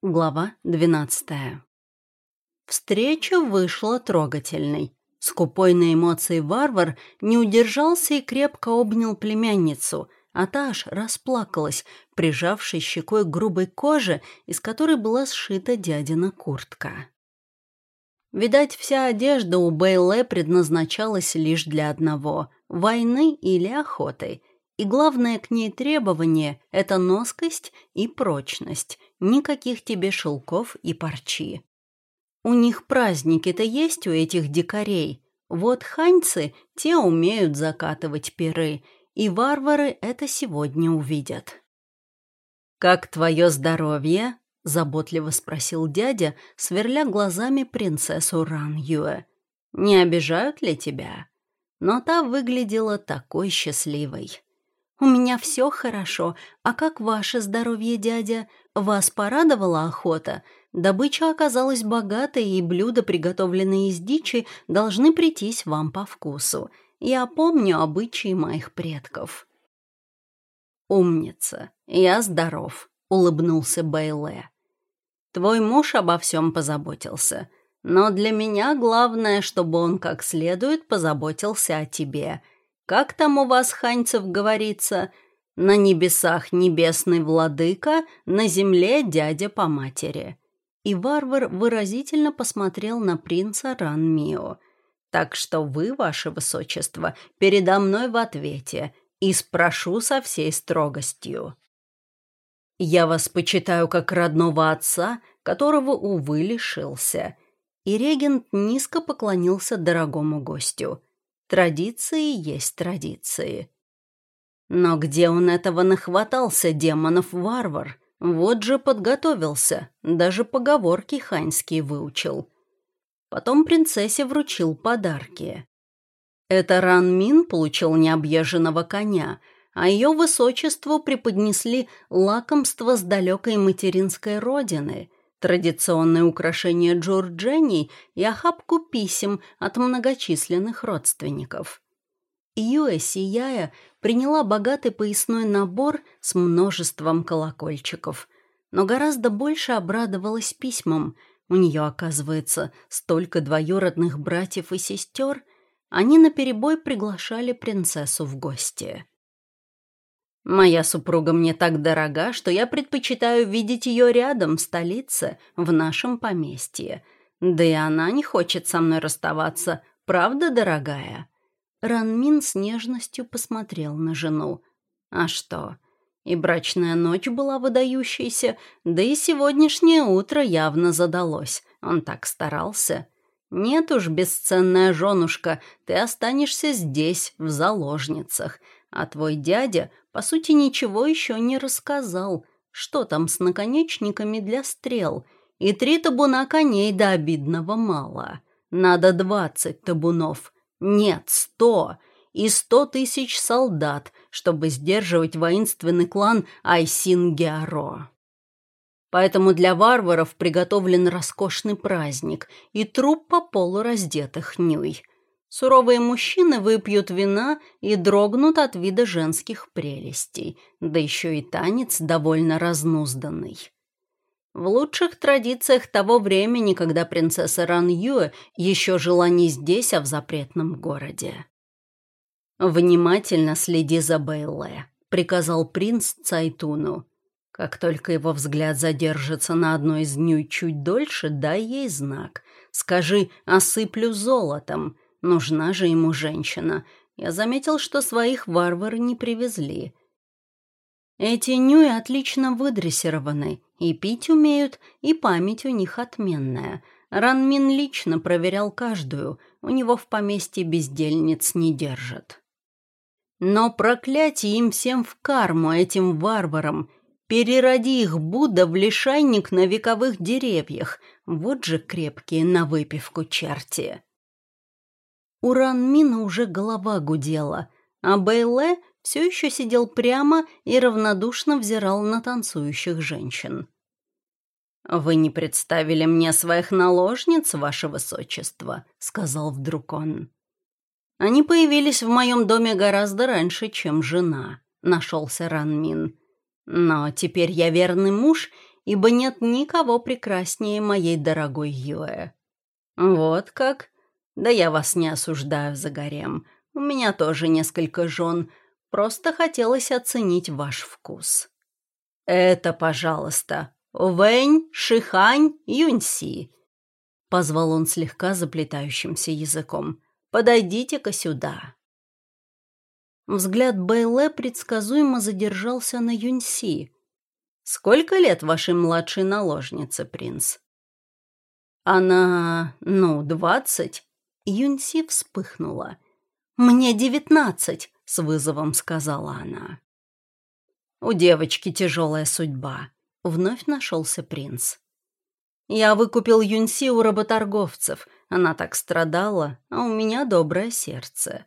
Глава двенадцатая. Встреча вышла трогательной. Скупой на эмоции варвар не удержался и крепко обнял племянницу, а та аж расплакалась, прижавшись щекой к грубой коже, из которой была сшита дядина куртка. Видать, вся одежда у Бейле предназначалась лишь для одного — войны или охоты. И главное к ней требование — это носкость и прочность, никаких тебе шелков и парчи. У них праздники-то есть у этих дикарей. Вот ханьцы, те умеют закатывать пиры, и варвары это сегодня увидят. «Как твое здоровье?» — заботливо спросил дядя, сверля глазами принцессу Ран Юэ. «Не обижают ли тебя?» Но та выглядела такой счастливой. «У меня все хорошо. А как ваше здоровье, дядя? Вас порадовала охота? Добыча оказалась богатой, и блюда, приготовленные из дичи, должны прийтись вам по вкусу. Я помню обычаи моих предков». «Умница. Я здоров», — улыбнулся Бейле. «Твой муж обо всем позаботился. Но для меня главное, чтобы он как следует позаботился о тебе». Как там у вас, ханьцев, говорится? На небесах небесный владыка, на земле дядя по матери. И варвар выразительно посмотрел на принца Ранмио. Так что вы, ваше высочество, передо мной в ответе и спрошу со всей строгостью. Я вас почитаю как родного отца, которого, увы, лишился. И регент низко поклонился дорогому гостю. Традиции есть традиции. Но где он этого нахватался, демонов-варвар? Вот же подготовился, даже поговорки ханьские выучил. Потом принцессе вручил подарки. Это Ранмин получил необъезженного коня, а ее высочеству преподнесли лакомство с далекой материнской родины — традиционное украшение Джорджини и охапку писем от многочисленных родственников. Юэ, сияя, приняла богатый поясной набор с множеством колокольчиков, но гораздо больше обрадовалась письмам. У нее, оказывается, столько двоюродных братьев и сестер. Они наперебой приглашали принцессу в гости. Моя супруга мне так дорога, что я предпочитаю видеть ее рядом, в столице, в нашем поместье. Да и она не хочет со мной расставаться, правда, дорогая?» Ранмин с нежностью посмотрел на жену. «А что?» И брачная ночь была выдающейся, да и сегодняшнее утро явно задалось. Он так старался. «Нет уж, бесценная женушка, ты останешься здесь, в заложницах, а твой дядя по сути, ничего еще не рассказал, что там с наконечниками для стрел, и три табуна коней до обидного мало. Надо двадцать табунов. Нет, сто. И сто тысяч солдат, чтобы сдерживать воинственный клан Айсин-Геаро. Поэтому для варваров приготовлен роскошный праздник и труп по полу раздетых нюй. Суровые мужчины выпьют вина и дрогнут от вида женских прелестей, да еще и танец довольно разнузданный. В лучших традициях того времени, когда принцесса Ран Юэ еще жила не здесь, а в запретном городе. «Внимательно следи за Бейле», — приказал принц Цайтуну. «Как только его взгляд задержится на одной из нюй чуть дольше, дай ей знак. Скажи «осыплю золотом», — Нужна же ему женщина. Я заметил, что своих варвары не привезли. Эти нюи отлично выдрессированы, и пить умеют, и память у них отменная. Ранмин лично проверял каждую, у него в поместье бездельниц не держат. Но проклятие им всем в карму, этим варварам. Перероди их Будда в лишайник на вековых деревьях. Вот же крепкие на выпивку черти. У Ранмина уже голова гудела, а Бейле все еще сидел прямо и равнодушно взирал на танцующих женщин. «Вы не представили мне своих наложниц, ваше высочество», — сказал вдруг он. «Они появились в моем доме гораздо раньше, чем жена», — нашелся Ранмин. «Но теперь я верный муж, ибо нет никого прекраснее моей дорогой Юэ. Вот как? Да я вас не осуждаю за гарем. У меня тоже несколько жен. Просто хотелось оценить ваш вкус. Это, пожалуйста, Вэнь, Шихань, Юньси. Позвал он слегка заплетающимся языком. Подойдите-ка сюда. Взгляд Бэйле предсказуемо задержался на Юньси. «Сколько лет вашей младшей наложнице, принц?» «Она, ну, двадцать?» Юньси вспыхнула. «Мне девятнадцать», — с вызовом сказала она. «У девочки тяжелая судьба», — вновь нашелся принц. «Я выкупил Юньси у работорговцев. Она так страдала, а у меня доброе сердце».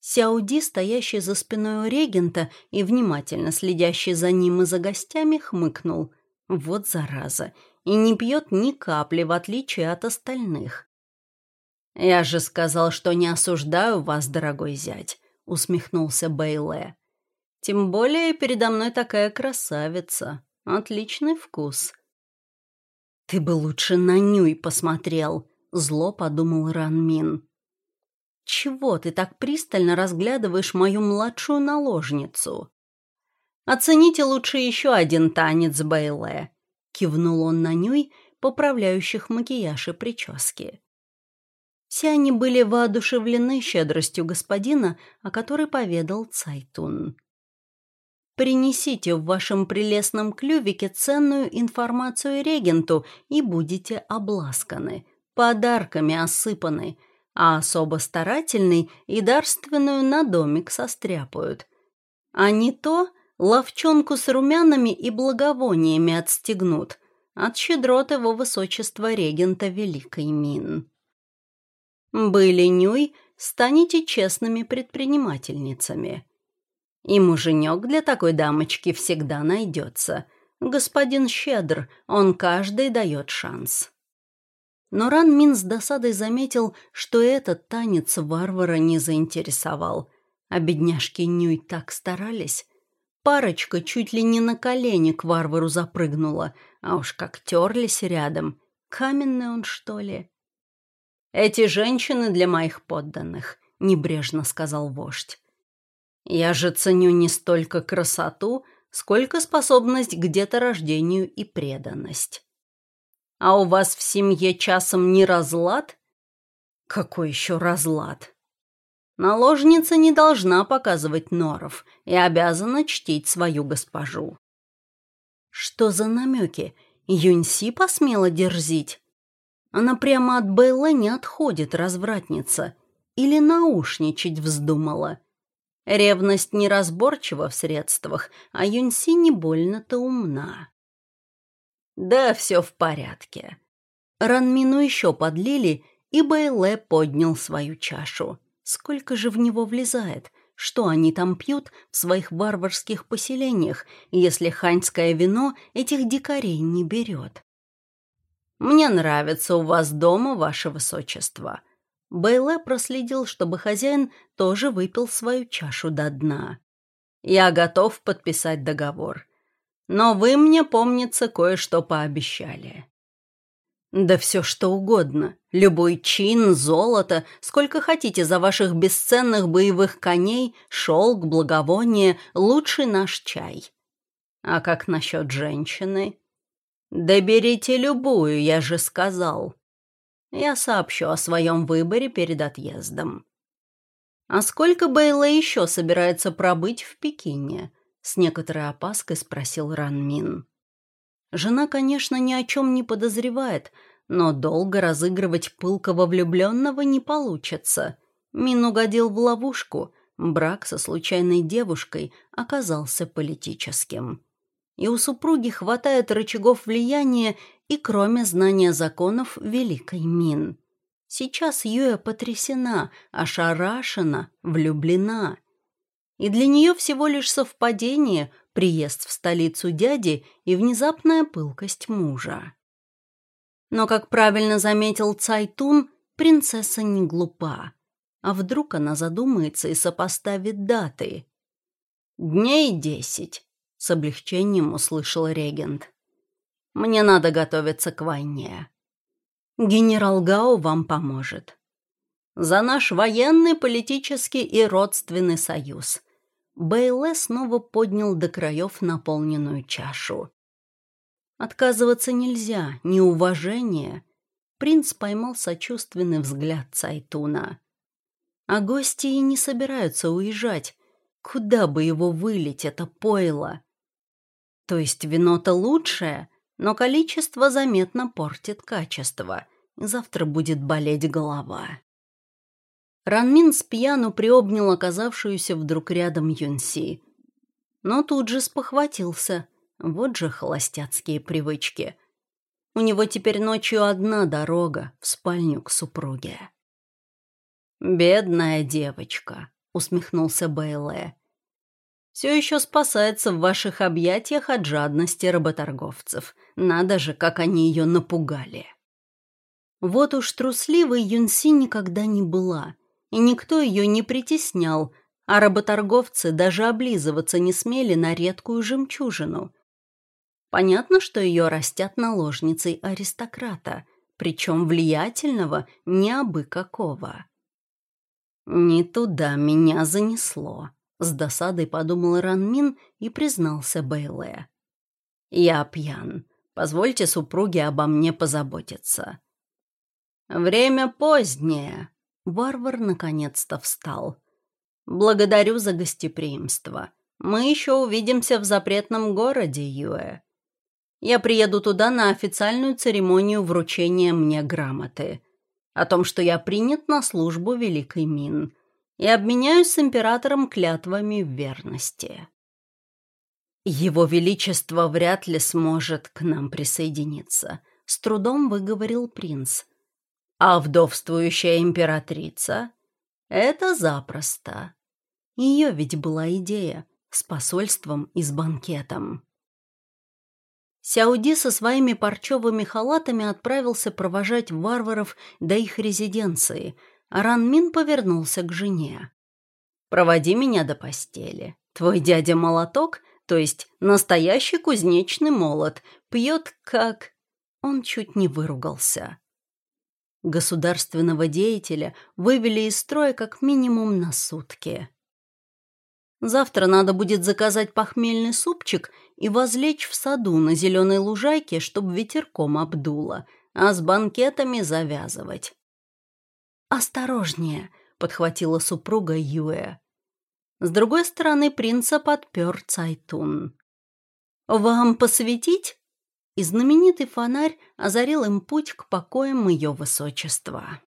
Сяуди, стоящий за спиной у регента и внимательно следящий за ним и за гостями, хмыкнул. Вот зараза. И не пьет ни капли, в отличие от остальных. «Я же сказал, что не осуждаю вас, дорогой зять», — усмехнулся Бейле. «Тем более передо мной такая красавица. Отличный вкус». «Ты бы лучше на Нюй посмотрел», — зло подумал Ранмин. «Чего ты так пристально разглядываешь мою младшую наложницу?» «Оцените лучше еще один танец Бейле», — кивнул он на Нюй, поправляющих макияж и прически. Все они были воодушевлены щедростью господина, о которой поведал Цайтун. «Принесите в вашем прелестном клювике ценную информацию регенту и будете обласканы, подарками осыпаны», а особо старательный и дарственную на домик состряпают. А не то ловчонку с румянами и благовониями отстегнут от щедрот его высочества регента Великой Мин. Были нюй, станете честными предпринимательницами. И муженек для такой дамочки всегда найдется. Господин щедр, он каждый дает шанс. Но Ран Мин с досадой заметил, что этот танец варвара не заинтересовал. А бедняжки Нюй так старались. Парочка чуть ли не на колени к варвару запрыгнула, а уж как терлись рядом. Каменный он, что ли? «Эти женщины для моих подданных», — небрежно сказал вождь. «Я же ценю не столько красоту, сколько способность к деторождению и преданность». А у вас в семье часом не разлад? Какой еще разлад? Наложница не должна показывать норов и обязана чтить свою госпожу. Что за намеки? Юньси посмела дерзить? Она прямо от Бэлла не отходит, развратница. Или наушничать вздумала. Ревность неразборчива в средствах, а Юньси не больно-то умна. «Да все в порядке». Ранмину еще подлили, и Бэйле поднял свою чашу. Сколько же в него влезает? Что они там пьют в своих варварских поселениях, если ханьское вино этих дикарей не берет? «Мне нравится у вас дома, ваше высочество». Бэйле проследил, чтобы хозяин тоже выпил свою чашу до дна. «Я готов подписать договор. Но вы мне, помнится, кое-что пообещали. Да все что угодно. Любой чин, золото, сколько хотите за ваших бесценных боевых коней, шелк, благовоние, лучший наш чай. А как насчет женщины? Да берите любую, я же сказал. Я сообщу о своем выборе перед отъездом. А сколько Бейла еще собирается пробыть в Пекине? С некоторой опаской спросил Ранмин. Жена, конечно, ни о чем не подозревает, но долго разыгрывать пылкого влюбленного не получится. Мин угодил в ловушку. Брак со случайной девушкой оказался политическим. И у супруги хватает рычагов влияния и кроме знания законов Великой Мин. Сейчас Юя потрясена, ошарашена, влюблена и для нее всего лишь совпадение приезд в столицу дяди и внезапная пылкость мужа. Но, как правильно заметил Цайтун, принцесса не глупа. А вдруг она задумается и сопоставит даты? «Дней десять», — с облегчением услышал регент. Мне надо готовиться к войне. Генерал Гао вам поможет. За наш военный, политический и родственный союз. Бейле снова поднял до краев наполненную чашу. Отказываться нельзя, неуважение. Принц поймал сочувственный взгляд Цайтуна. А гости и не собираются уезжать. Куда бы его вылить, это пойло? То есть вино-то лучшее, но количество заметно портит качество. Завтра будет болеть голова. Ранмин с пьяну приобнял оказавшуюся вдруг рядом Юнси. Но тут же спохватился. Вот же холостяцкие привычки. У него теперь ночью одна дорога в спальню к супруге. «Бедная девочка», — усмехнулся Бейле. «Все еще спасается в ваших объятиях от жадности работорговцев. Надо же, как они ее напугали». Вот уж трусливой Юнси никогда не была, и никто ее не притеснял, а работорговцы даже облизываться не смели на редкую жемчужину. Понятно, что ее растят наложницей аристократа, причем влиятельного не абы какого. «Не туда меня занесло», — с досадой подумал Ранмин и признался Бейле. «Я пьян. Позвольте супруге обо мне позаботиться». «Время позднее», — варвар наконец-то встал. «Благодарю за гостеприимство. Мы еще увидимся в запретном городе, Юэ. Я приеду туда на официальную церемонию вручения мне грамоты о том, что я принят на службу Великой Мин и обменяюсь с императором клятвами верности. Его Величество вряд ли сможет к нам присоединиться, с трудом выговорил принц. А вдовствующая императрица — это запросто. Ее ведь была идея с посольством и с банкетом. Сяуди со своими парчевыми халатами отправился провожать варваров до их резиденции, Ранмин повернулся к жене. «Проводи меня до постели. Твой дядя молоток, то есть настоящий кузнечный молот, пьет как...» Он чуть не выругался. Государственного деятеля вывели из строя как минимум на сутки. Завтра надо будет заказать похмельный супчик и возлечь в саду на зеленой лужайке, чтобы ветерком обдуло, а с банкетами завязывать. «Осторожнее!» — подхватила супруга Юэ. С другой стороны принца подпер Цайтун. «Вам посветить?» И знаменитый фонарь озарил им путь к покоям ее высочества.